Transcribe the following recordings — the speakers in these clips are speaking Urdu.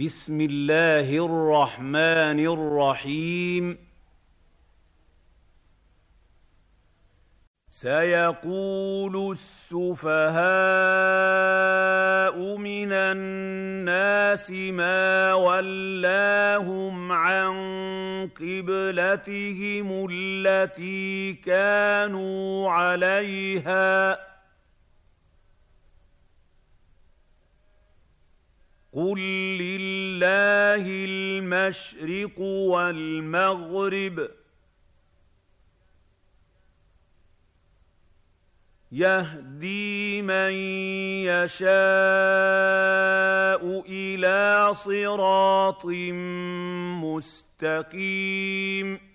بسم الله الرحمن الرحيم سيقول السفهاء من الناس ما ولاهم عن قبلتهم التي كانوا عليها ۖ قل لله المشرق والمغرب يهدي من يشاء الى صراط مستقيم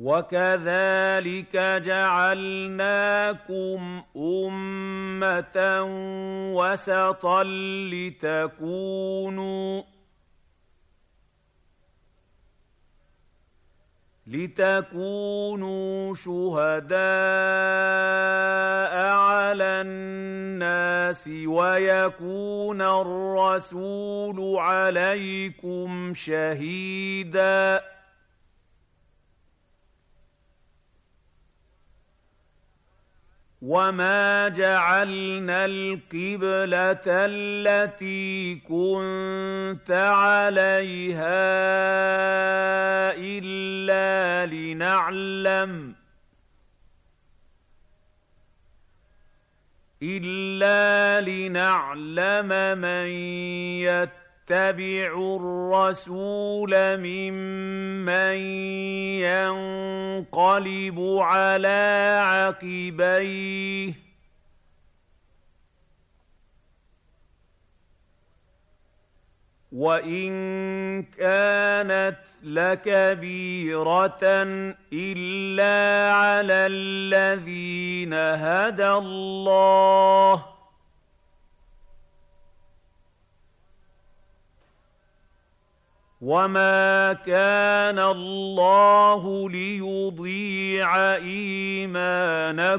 وكذلك جعلناكم امه وسطا لتكونوا لتكونوا شهداء على الناس ويكون الرسول عليكم شهيداً وما جعلنا القبله التي كنت عليها الا لنعلم الا لنعلم من يتقى يتبع الرسول ممن ينقلب على عقبيه وان كانت لكبيره الا على الذين هدى الله وما كان الله ليضيع ايمانكم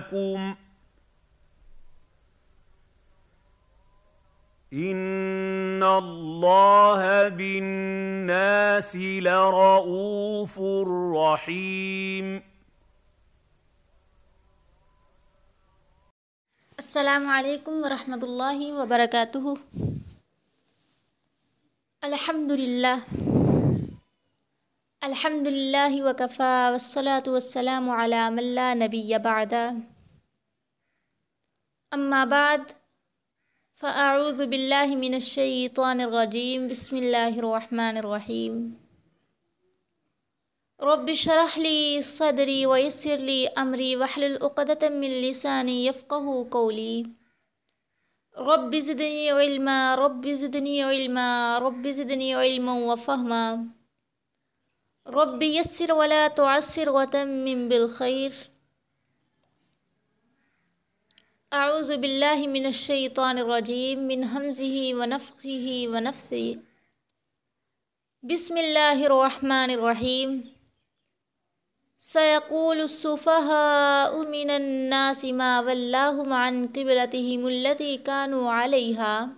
ان الله بالناس لرءوف رحيم السلام علیکم ورحمۃ اللہ وبرکاتہ الحمد للہ الحمد للہ وکفا وسلاۃ والسلام علی من لا نبی بعد. اما بعد، فاعوذ باللہ من الشیطان الرجیم، بسم اللہ الرحمن الرحیم. رب اشرح لی صدری ویسر لی امری واحلل عقدۃ من لسانی یفقهوا قولی. رب زدنی علما، رب زدنی علما، رب زدنی علما وفهما رب يسر ولا تعسر وتمم بالخير أعوذ بالله من الشيطان الرجيم من همزه ونفخه ونفسه بسم الله الرحمن الرحيم سيقول السفهاء من الناس ما ولاهم عن قبلتهم التي كانوا عليها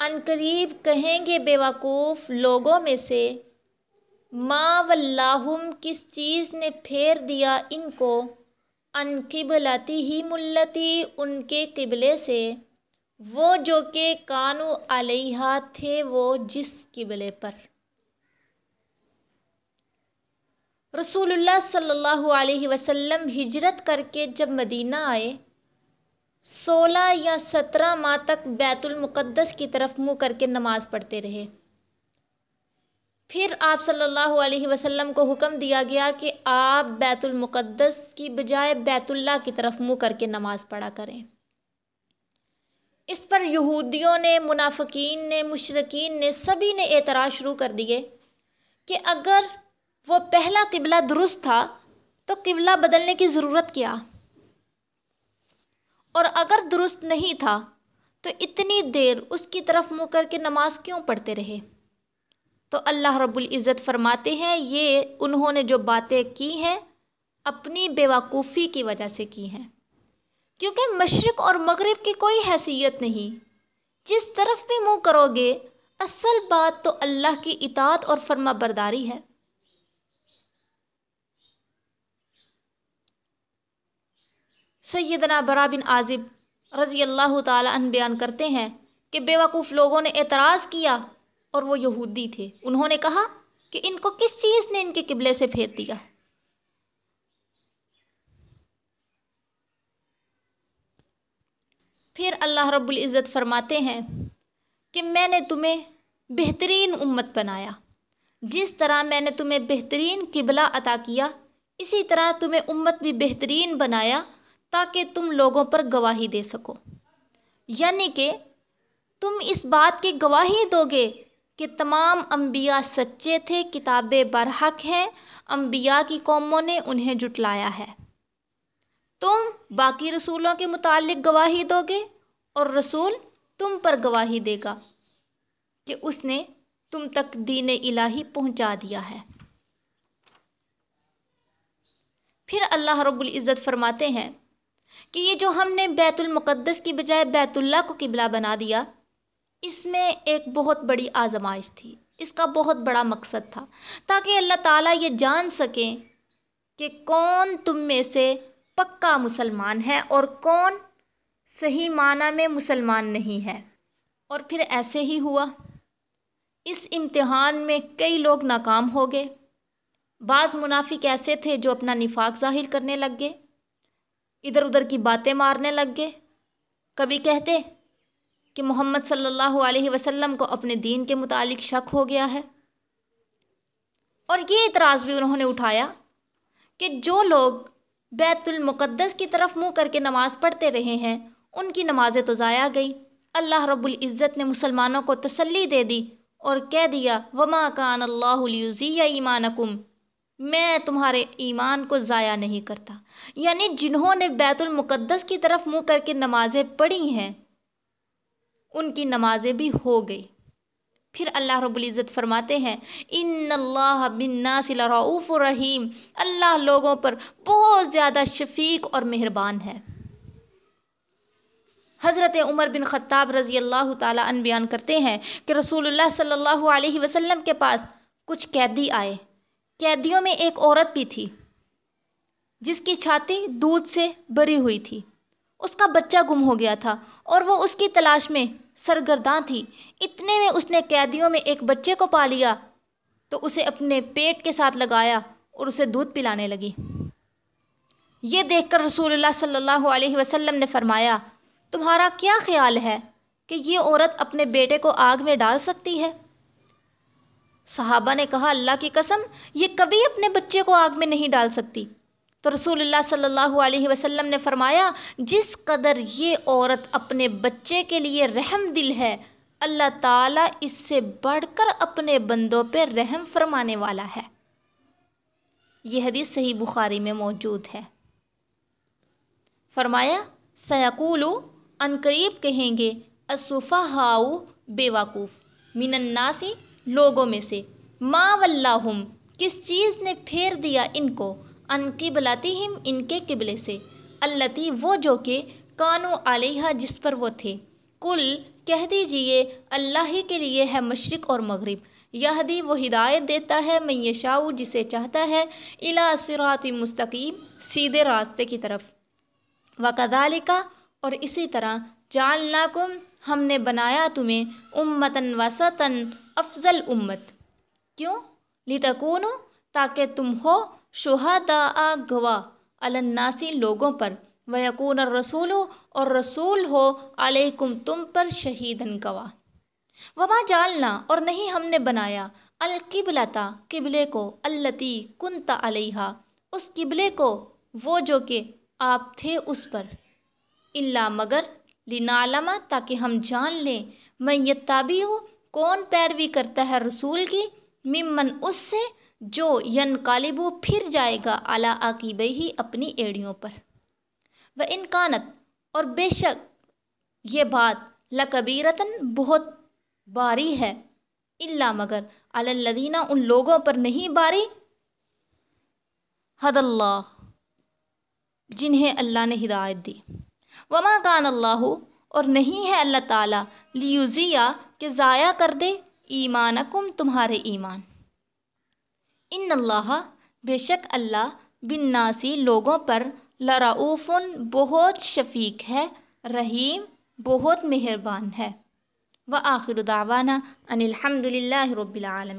ان قریب کہیں گے بیوقوف لوگوں میں سے ما واللہم کس چیز نے پھیر دیا ان کو؟ ان قبلتی ہی ملتی ان کے قبلے سے۔ وہ جو کہ کانو علیہ تھے، وہ جس قبلے پر۔ رسول اللہ صلی اللہ علیہ وسلم ہجرت کر کے جب مدینہ آئے، سولہ یا سترہ ماہ تک بیت المقدس کی طرف منہ کر کے نماز پڑھتے رہے۔ پھر آپ صلی اللہ علیہ وسلم کو حکم دیا گیا کہ آپ بیت المقدس کی بجائے بیت اللہ کی طرف منہ کر کے نماز پڑھا کریں۔ اس پر یہودیوں نے، منافقین نے مشرقین نے، سبھی نے اعتراض شروع کر دیے کہ اگر وہ پہلا قبلہ درست تھا تو قبلہ بدلنے کی ضرورت کیا؟ اور اگر درست نہیں تھا تو اتنی دیر اس کی طرف منہ کر کے نماز کیوں پڑھتے رہے؟ تو اللہ رب العزت فرماتے ہیں، یہ انہوں نے جو باتیں کی ہیں، اپنی بیوقوفی کی وجہ سے کی ہیں۔ کیونکہ مشرق اور مغرب کی کوئی حیثیت نہیں۔ جس طرف بھی منہ کرو گے، اصل بات تو اللہ کی اطاعت اور فرما برداری ہے۔ سیدنا برا بن عازب رضی اللہ تعالی عنہ بیان کرتے ہیں کہ بیوقوف لوگوں نے اعتراض کیا اور وہ یہودی تھے۔ انہوں نے کہا کہ ان کو کس چیز نے ان کے قبلے سے پھیر دیا؟ پھر اللہ رب العزت فرماتے ہیں کہ میں نے تمہیں بہترین امت بنایا۔ جس طرح میں نے تمہیں بہترین قبلہ عطا کیا، اسی طرح تمہیں امت بھی بہترین بنایا تاکہ تم لوگوں پر گواہی دے سکو۔ یعنی کہ تم اس بات کی گواہی دو گے کہ تمام انبیاء سچے تھے کتابیں برحق ہیں، انبیاء کی قوموں نے انہیں جٹلایا ہے۔ تم باقی رسولوں کے متعلق گواہی دو گے اور رسول تم پر گواہی دے گا کہ اس نے تم تک دین الہی پہنچا دیا ہے۔ پھر اللہ رب العزت فرماتے ہیں کہ یہ جو ہم نے بیت المقدس کی بجائے بیت اللہ کو قبلہ بنا دیا اس میں ایک بہت بڑی آزمائش تھی۔ اس کا بہت بڑا مقصد تھا۔ تاکہ اللہ تعالیٰ یہ جان سکیں کہ کون تم میں سے پکا مسلمان ہے اور کون صحیح معنی میں مسلمان نہیں ہے۔ اور پھر ایسے ہی ہوا۔ اس امتحان میں کئی لوگ ناکام ہو گئے۔ بعض منافق ایسے تھے جو اپنا نفاق ظاہر کرنے لگ گئے۔ ادھر ادھر کی باتیں مارنے لگ گئے۔ کبھی کہتے کہ محمد صلی اللہ علیہ وسلم کو اپنے دین کے متعلق شک ہو گیا ہے۔ اور یہ اعتراض بھی انہوں نے اٹھایا کہ جو لوگ بیت المقدس کی طرف منہ کر کے نماز پڑھتے رہے ہیں، ان کی نمازیں تو ضائع گئی اللہ رب العزت نے مسلمانوں کو تسلی دے دی اور کہہ دیا، وما کان اللہ علیہ ایمانکم میں تمہارے ایمان کو ضائع نہیں کرتا۔ یعنی جنہوں نے بیت المقدس کی طرف منہ کر کے نمازیں پڑھی ہیں ان کی نمازیں بھی ہو گئی۔ پھر اللہ رب العزت فرماتے ہیں ان اللہ بناس رعوف الرحیم اللہ لوگوں پر بہت زیادہ شفیق اور مہربان ہے۔ حضرت عمر بن خطاب رضی اللہ تعالیٰ عنہ بیان کرتے ہیں کہ رسول اللہ صلی اللہ علیہ وسلم کے پاس کچھ قیدی آئے۔ قیدیوں میں ایک عورت بھی تھی، جس کی چھاتی دودھ سے بری ہوئی تھی۔ اس کا بچہ گم ہو گیا تھا اور وہ اس کی تلاش میں سرگرداں تھی۔ اتنے میں اس نے قیدیوں میں ایک بچے کو پا لیا تو اسے اپنے پیٹ کے ساتھ لگایا اور اسے دودھ پلانے لگی۔ یہ دیکھ کر رسول اللہ صلی اللہ علیہ وسلم نے فرمایا، تمہارا کیا خیال ہے کہ یہ عورت اپنے بیٹے کو آگ میں ڈال سکتی ہے؟ صحابہ نے کہا، اللہ کی قسم، یہ کبھی اپنے بچے کو آگ میں نہیں ڈال سکتی۔ تو رسول اللہ صلی اللہ علیہ وسلم نے فرمایا، جس قدر یہ عورت اپنے بچے کے لیے رحم دل ہے، اللہ تعالیٰ اس سے بڑھ کر اپنے بندوں پہ رحم فرمانے والا ہے۔ یہ حدیث صحیح بخاری میں موجود ہے۔ فرمایا سیقولو عنقریب کہیں گے اصوفہ ہاؤ بے وقوف من الناسی لوگوں میں سے، ما واللہم کس چیز نے پھیر دیا ان کو؟ ان قبلاتہم ان کے قبلے سے، اللتی وہ جو کہ کانو علیہ جس پر وہ تھے۔ کل کہہ دیجیے، اللہ ہی کے لیے ہے مشرق اور مغرب۔ یہدی، وہ ہدایت دیتا ہے میں یشاؤ جسے چاہتا ہے۔ الا صراط مستقیم، سیدھے راستے کی طرف۔ وکدالکا اور اسی طرح، جعلناکم، ہم نے بنایا تمہیں امتن وسطن افضل امت۔ کیوں؟ لتکونو تاکہ تم ہو شہداء گواہ الناسی لوگوں پر ویکون الرسول اور رسول ہو علیکم تم پر شہیدن گواہ۔ وما جالنا اور نہیں ہم نے بنایا القبلتا قبلے کو التی کنتا علیہ اس قبلے کو وہ جو کہ آپ تھے اس پر۔ اللہ مگر لنعلم تاکہ ہم جان لیں میں یتابی ہوں کون پیروی کرتا ہے رسول کی۔ ممن اس سے جو ین کالبو پھر جائے گا اعلیٰ عقیب ہی اپنی ایڑیوں پر۔ وہ انکانت اور بے شک یہ بات لکبیرتاً بہت باری ہے۔ اللہ مگر اللدینہ ان لوگوں پر نہیں باری۔ حد اللہ، جنہیں اللہ نے ہدایت دی۔ وما کان اللہ، اور نہیں ہے اللہ تعالیٰ لیوزیا کہ ضائع کر دے ایمانکم تمہارے ایمان۔ ان اللہ بے شک اللہ بن ناسی لوگوں پر لرعوفن بہت شفیق ہے، رحیم، بہت مہربان ہے۔ و آخر دعوانا ان الحمد للہ رب العالمین۔